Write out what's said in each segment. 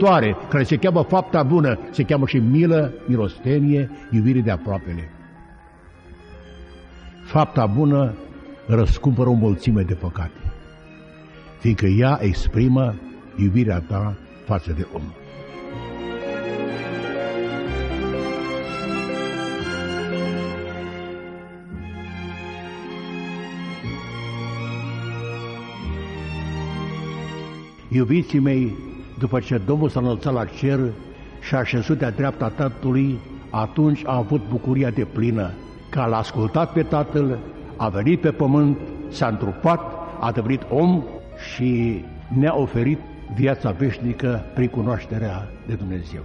răscumpărătoare, care se cheamă fapta bună, se cheamă și milă, milostenie, iubire de aproapele. Fapta bună răscumpără o mulțime de păcate, fiindcă ea exprimă iubirea ta față de om. Iubiții mei, după ce Domnul s-a înălțat la cer și a așezut de-a dreapta Tatălui, atunci a avut bucuria de plină, că l-a ascultat pe Tatăl, a venit pe pământ, s-a întrupat, a devenit om și ne-a oferit viața veșnică prin cunoașterea de Dumnezeu.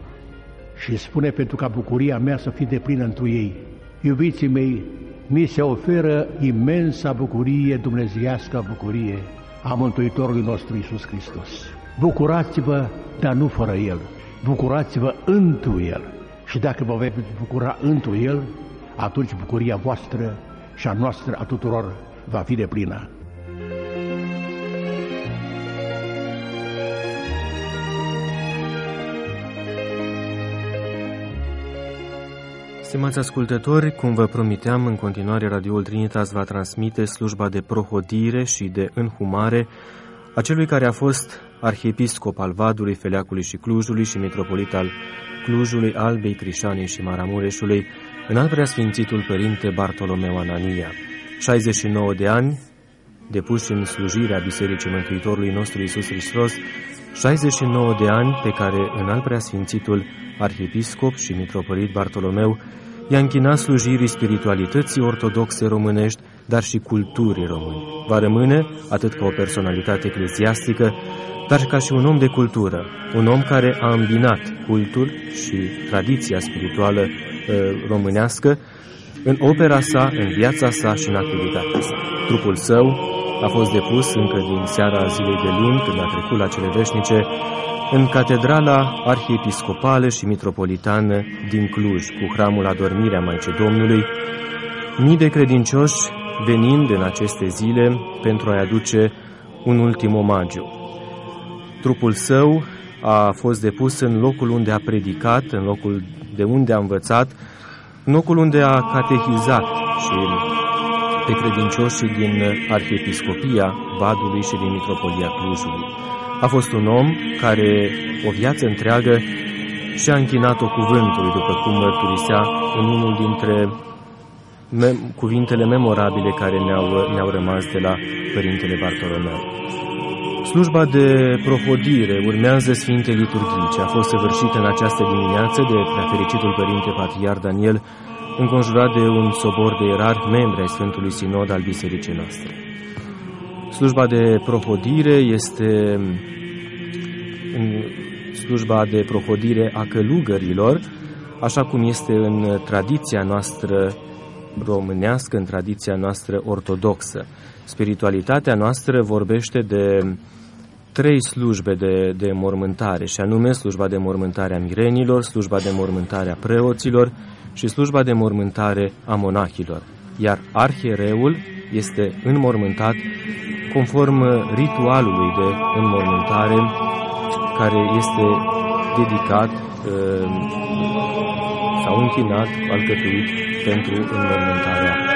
Și spune pentru ca bucuria mea să fie de plină întru ei. Iubiții mei, mi se oferă imensa bucurie, dumnezeiască bucurie, a Mântuitorului nostru Isus Hristos. Bucurați-vă, dar nu fără El. Bucurați-vă întru El. Și dacă vă veți bucura întru El, atunci bucuria voastră și a noastră a tuturor va fi de plină. Stimați ascultători, cum vă promiteam, în continuare Radioul Trinitas va transmite slujba de prohodire și de înhumare a celui care a fost arhiepiscop al Vadului, Feleacului și Clujului și mitropolit al Clujului, Albei, Crișanei și Maramureșului, în al preasfințitul Părinte Bartolomeu Anania. 69 de ani, depuși în slujirea Bisericii Mântuitorului nostru Isus Hristos, 69 de ani pe care în al preasfințitul arhiepiscop și mitropolit Bartolomeu i-a închinat slujirii spiritualității ortodoxe românești, dar și culturii români. Va rămâne, atât ca o personalitate ecleziastică, dar ca și un om de cultură, un om care a îmbinat cultul și tradiția spirituală uh, românească în opera sa, în viața sa și în activitatea sa. Trupul său a fost depus încă din seara zilei de luni, când a trecut la cele veșnice, în catedrala arhiepiscopală și mitropolitană din Cluj, cu hramul Adormirea Maicii Domnului, mii de credincioși venind în aceste zile pentru a-i aduce un ultim omagiu. Trupul său a fost depus în locul unde a predicat, în locul de unde a învățat, în locul unde a catehizat și pe credincioșii din Arhiepiscopia Badului și din Mitropolia Clujului. A fost un om care o viață întreagă și-a închinat-o cuvântului, după cum mărturisea în unul dintre mem- cuvintele memorabile care ne-au, ne-au rămas de la Părintele Bartolomeu. Slujba de prohodire urmează Sfinte Liturghii, ce a fost săvârșită în această dimineață de prefericitul Părinte Patriar Daniel, înconjurat de un sobor de erar membri ai Sfântului Sinod al Bisericii noastre. Slujba de prohodire este slujba de prohodire a călugărilor, așa cum este în tradiția noastră românească, în tradiția noastră ortodoxă. Spiritualitatea noastră vorbește de trei slujbe de, de mormântare, și anume slujba de mormântare a mirenilor, slujba de mormântare a preoților și slujba de mormântare a monahilor. Iar arhiereul este înmormântat conform ritualului de înmormântare care este dedicat uh, sau închinat, alcătuit pentru înmormântarea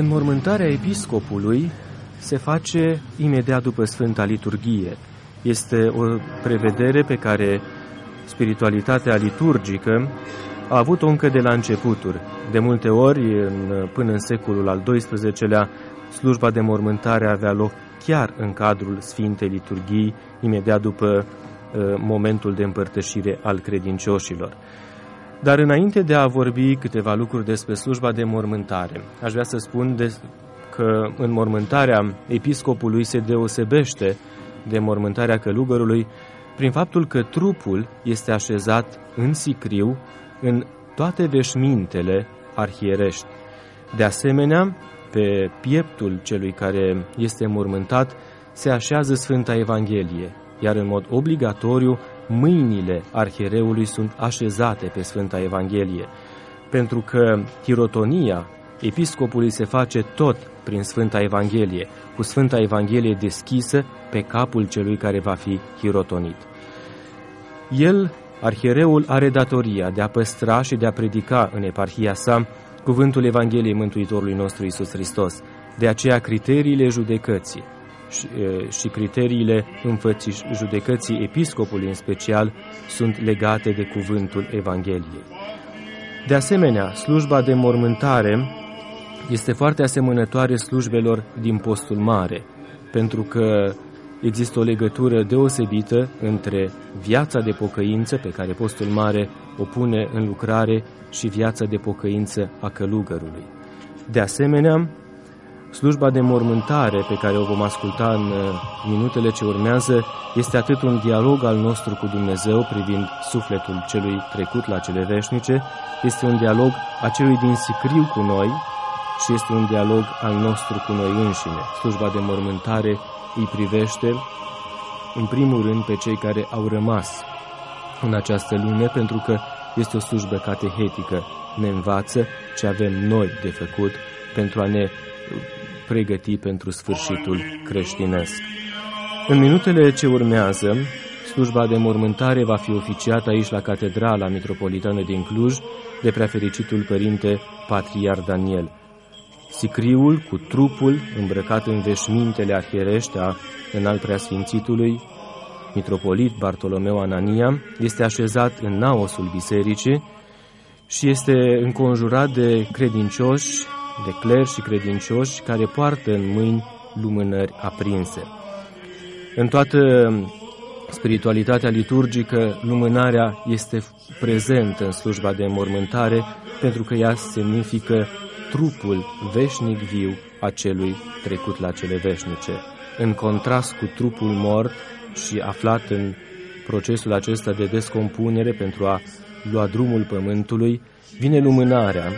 Înmormântarea episcopului se face imediat după Sfânta Liturghie. Este o prevedere pe care spiritualitatea liturgică a avut-o încă de la începuturi. De multe ori, în, până în secolul al XII-lea, slujba de mormântare avea loc chiar în cadrul Sfintei Liturghii, imediat după uh, momentul de împărtășire al credincioșilor. Dar înainte de a vorbi câteva lucruri despre slujba de mormântare, aș vrea să spun de, că în mormântarea episcopului se deosebește de mormântarea călugărului prin faptul că trupul este așezat în sicriu în toate veșmintele arhierești. De asemenea, pe pieptul celui care este mormântat se așează Sfânta Evanghelie, iar în mod obligatoriu mâinile arhiereului sunt așezate pe Sfânta Evanghelie, pentru că hirotonia episcopului se face tot prin Sfânta Evanghelie, cu Sfânta Evanghelie deschisă pe capul celui care va fi hirotonit. El, arhiereul, are datoria de a păstra și de a predica în eparhia sa cuvântul Evangheliei Mântuitorului nostru Isus Hristos. De aceea criteriile judecății și, și criteriile înfății judecății episcopului în special sunt legate de cuvântul Evangheliei. De asemenea, slujba de mormântare este foarte asemănătoare slujbelor din postul mare, pentru că există o legătură deosebită între viața de pocăință pe care postul mare o pune în lucrare și viața de pocăință a călugărului. De asemenea, slujba de mormântare pe care o vom asculta în uh, minutele ce urmează este atât un dialog al nostru cu Dumnezeu privind sufletul celui trecut la cele veșnice, este un dialog a celui din sicriu cu noi și este un dialog al nostru cu noi înșine. Slujba de mormântare îi privește în primul rând pe cei care au rămas în această lume pentru că este o slujbă catehetică, ne învață ce avem noi de făcut pentru a ne pregăti pentru sfârșitul creștinesc. În minutele ce urmează, slujba de mormântare va fi oficiată aici la Catedrala Mitropolitană din Cluj de preafericitul părinte Patriar Daniel. Sicriul cu trupul îmbrăcat în veșmintele arhierești a înalt preasfințitului mitropolit Bartolomeu Anania, este așezat în naosul bisericii și este înconjurat de credincioși, de cler și credincioși care poartă în mâini lumânări aprinse. În toată spiritualitatea liturgică, lumânarea este prezentă în slujba de mormântare pentru că ea semnifică trupul veșnic viu a celui trecut la cele veșnice. În contrast cu trupul mort, și aflat în procesul acesta de descompunere pentru a lua drumul pământului, vine lumânarea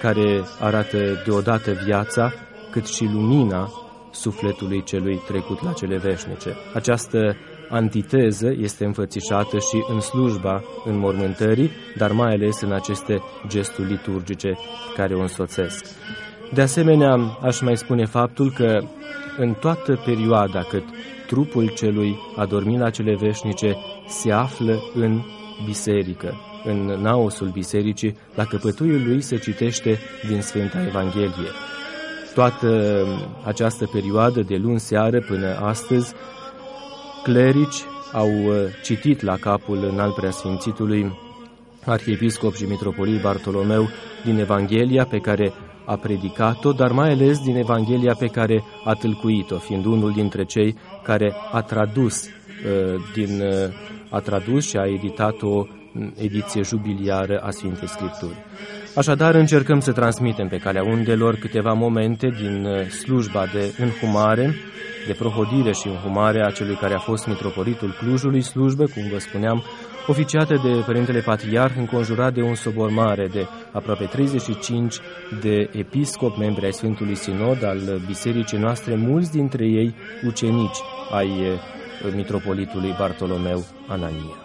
care arată deodată viața, cât și lumina sufletului celui trecut la cele veșnice. Această antiteză este înfățișată și în slujba înmormântării, dar mai ales în aceste gesturi liturgice care o însoțesc. De asemenea, aș mai spune faptul că în toată perioada cât trupul celui adormit la cele veșnice se află în biserică, în naosul bisericii, la căpătuiul lui se citește din Sfânta Evanghelie. Toată această perioadă de luni seară până astăzi, clerici au uh, citit la capul înalt preasfințitului arhiepiscop și mitropolit Bartolomeu din Evanghelia pe care a predicat-o, dar mai ales din Evanghelia pe care a tâlcuit-o, fiind unul dintre cei care a tradus, uh, din, uh, a tradus și a editat o ediție jubiliară a Sfintei Scripturi. Așadar, încercăm să transmitem pe calea undelor câteva momente din uh, slujba de înhumare, de prohodire și înhumare a celui care a fost mitropolitul Clujului, slujbe, cum vă spuneam, oficiată de Părintele Patriarh, înconjurat de un sobor mare de aproape 35 de episcop, membri ai Sfântului Sinod al bisericii noastre, mulți dintre ei ucenici ai eh, mitropolitului Bartolomeu Anania.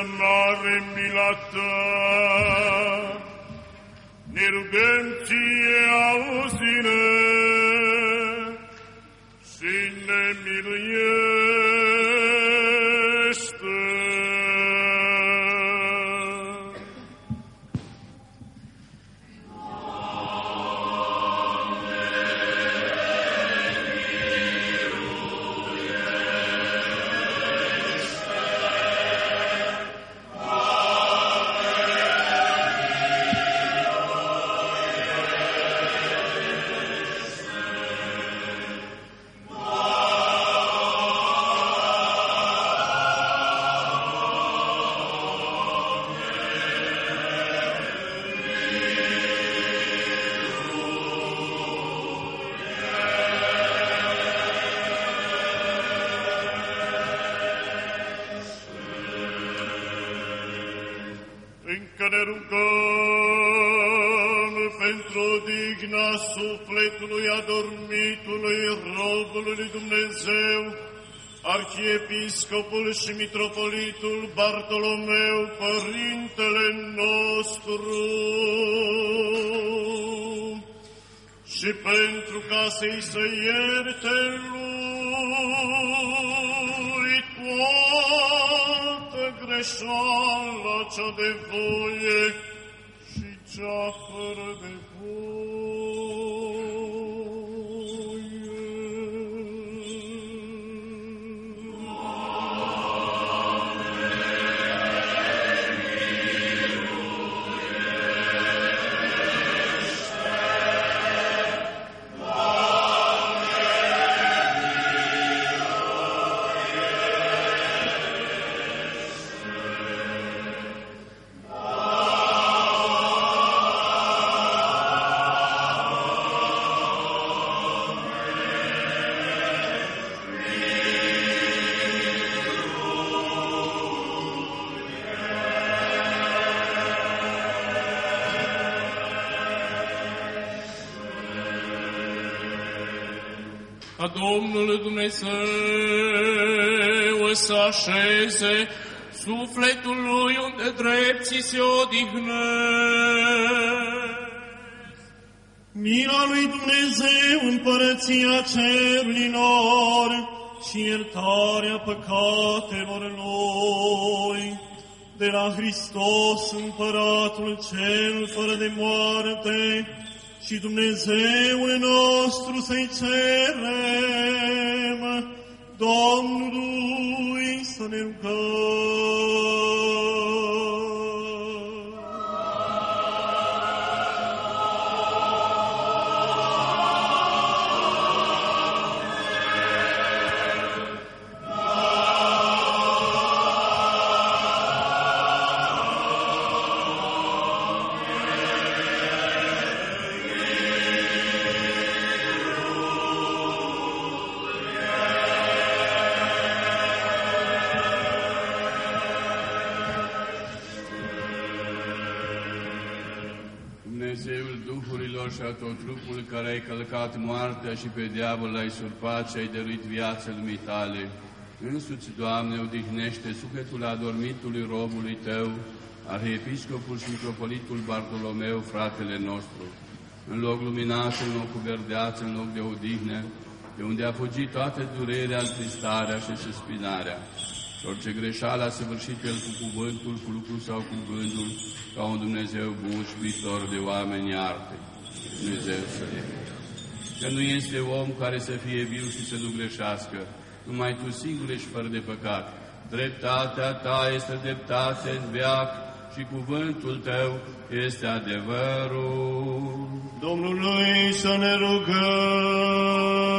Dumnezeule, după cea fără așeze sufletul lui unde drepții se odihnesc. Mila lui Dumnezeu, împărăția cerurilor și iertarea păcatelor lui. De la Hristos, împăratul cel fără de moarte, și Dumnezeul nostru să-i cerem, Domnului să ne rugăm. Care ai călcat moartea și pe diavol l-ai surpat și ai dăruit viață lumii tale, însuți, Doamne, odihnește sufletul adormitului robului Tău, Arhiepiscopul și Mitropolitul Bartolomeu, fratele nostru, în loc luminat, în loc cu verdeață, în loc de odihnă, de unde a fugit toată durerea, întristarea și suspinarea. Și orice greșeală a săvârșit el cu cuvântul, cu lucru sau cu gândul, ca un Dumnezeu bun și iubitor de oameni iarte. Dumnezeu să le Că nu este om care să fie viu și să nu greșească, numai Tu singur ești fără de păcat. Dreptatea Ta este dreptate în veac și cuvântul Tău este adevărul. Domnului să ne rugăm.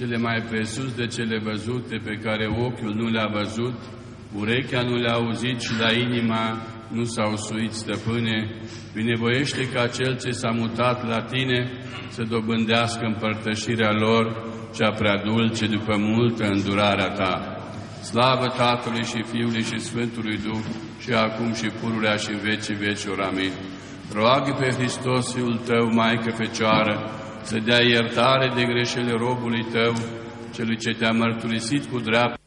Cele mai presus de cele văzute pe care ochiul nu le-a văzut, urechea nu le-a auzit și la inima nu s-au suit stăpâne, binevoiește ca cel ce s-a mutat la tine să dobândească împărtășirea lor, cea prea dulce după multă îndurarea ta. Slavă Tatălui și Fiului și Sfântului Duh și acum și pururea și în vecii vecii. Amin. Roagă pe Hristos, Fiul Tău, Maică Fecioară, să dea iertare de greșelile robului tău, celui ce te-a mărturisit cu dreaptă.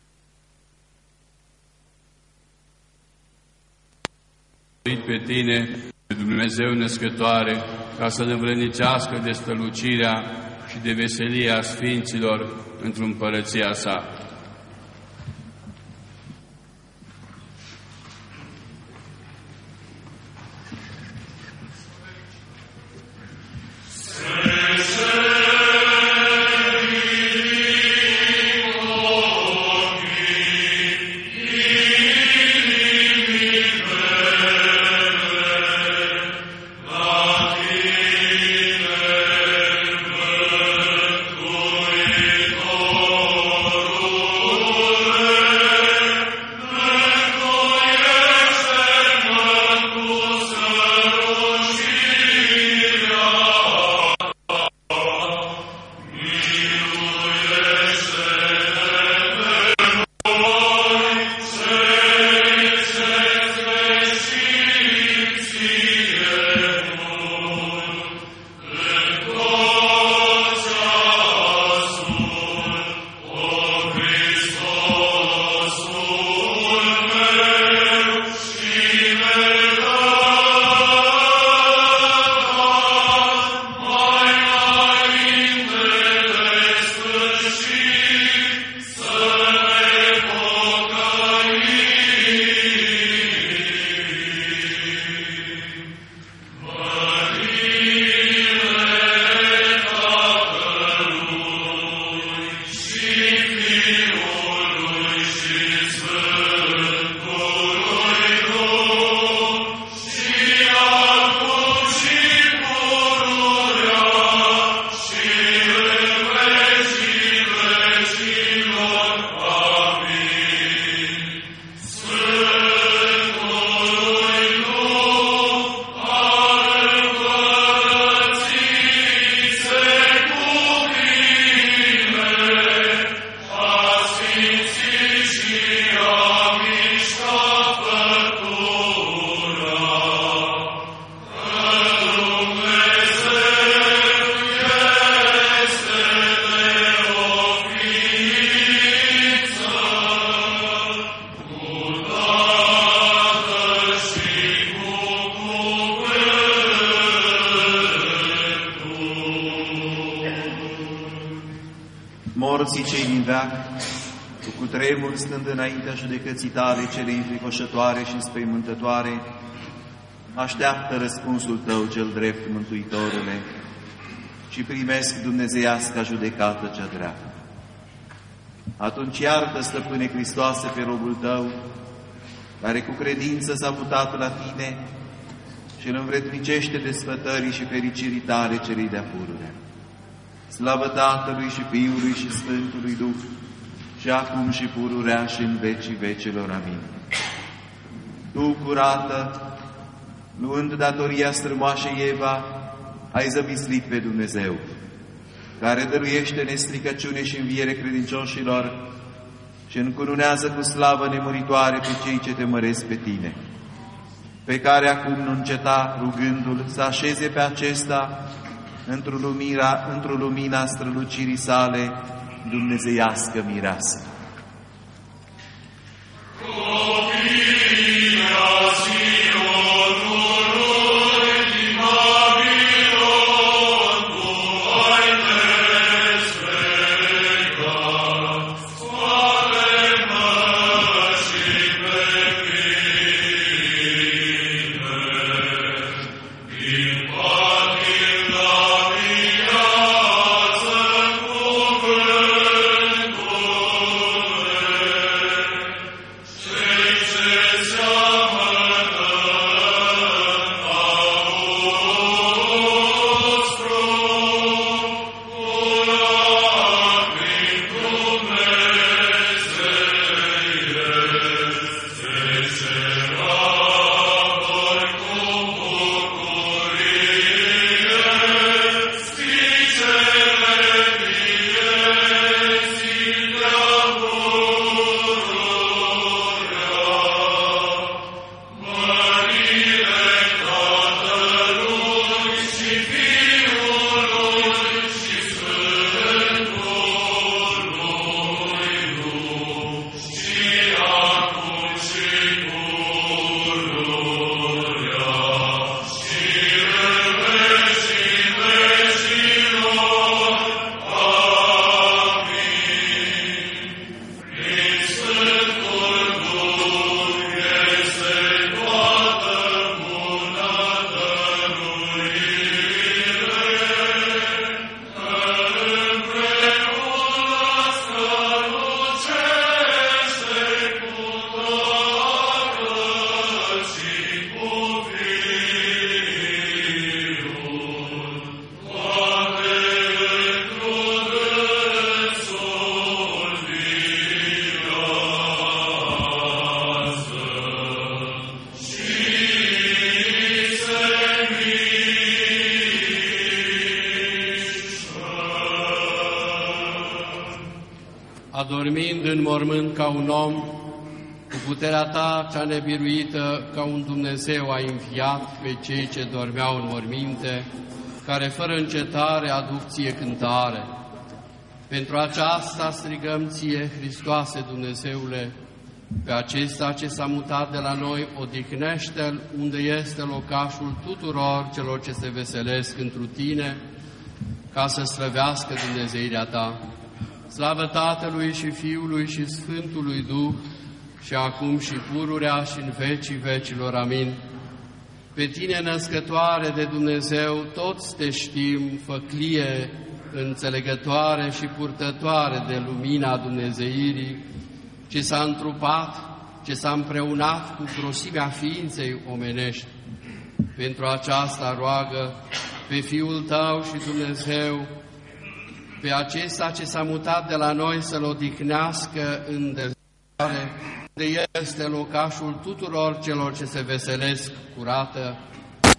pe tine, pe Dumnezeu născătoare, ca să-L învrănicească de stălucirea și de veselia Sfinților într-o împărăția sa. Cu cutremur stând înaintea judecății tale cele înfricoșătoare și înspăimântătoare, așteaptă răspunsul tău cel drept, Mântuitorule, și primesc dumnezeiasca judecată cea dreaptă. Atunci iartă, Stăpâne Hristoase, pe robul tău, care cu credință s-a mutat la tine și îl învrednicește desfătării și fericirii tale celei de-a pururea. Slavă Tatălui și Fiului și Sfântului Duh, și acum și pururea și în vecii vecelor. Amin. Tu, curată, luând datoria strămoașei Eva, ai zămislit pe Dumnezeu, care dăruiește nestricăciune și înviere credincioșilor și încununează cu slavă nemuritoare pe cei ce te măresc pe tine, pe care acum nu înceta rugându-L să așeze pe acesta într-o lumina, într lumina strălucirii sale dumnezeiască mireasă. Mormânt ca un om, cu puterea ta cea nebiruită, ca un Dumnezeu a înviat pe cei ce dormeau în morminte, care fără încetare aduc ție cântare. Pentru aceasta strigăm ție, Hristoase Dumnezeule, pe acesta ce s-a mutat de la noi, odihnește-L unde este locașul tuturor celor ce se veselesc întru Tine, ca să slăvească Dumnezeirea Ta. Slavă Tatălui și Fiului și Sfântului Duh, și acum și pururea și în vecii vecilor. Amin. Pe tine, născătoare de Dumnezeu, toți te știm, făclie, înțelegătoare și purtătoare de lumina Dumnezeirii, ce s-a întrupat, ce s-a împreunat cu grosimea ființei omenești. Pentru aceasta roagă pe Fiul Tău și Dumnezeu, pe acesta ce s-a mutat de la noi să-L odihnească în dezvoare, de este locașul tuturor celor ce se veselesc curată,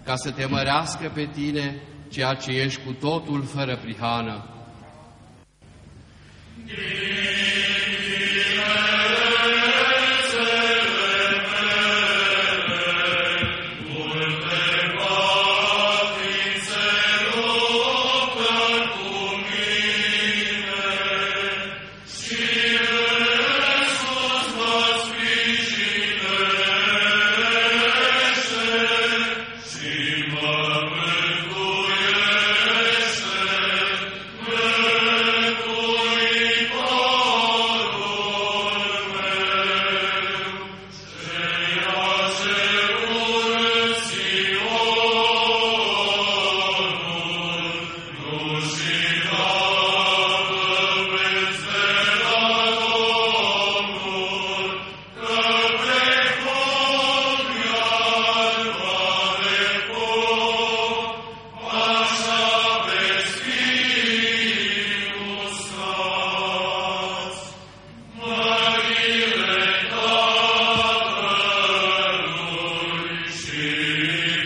ca să te mărească pe tine, ceea ce ești cu totul fără prihană. Yeah.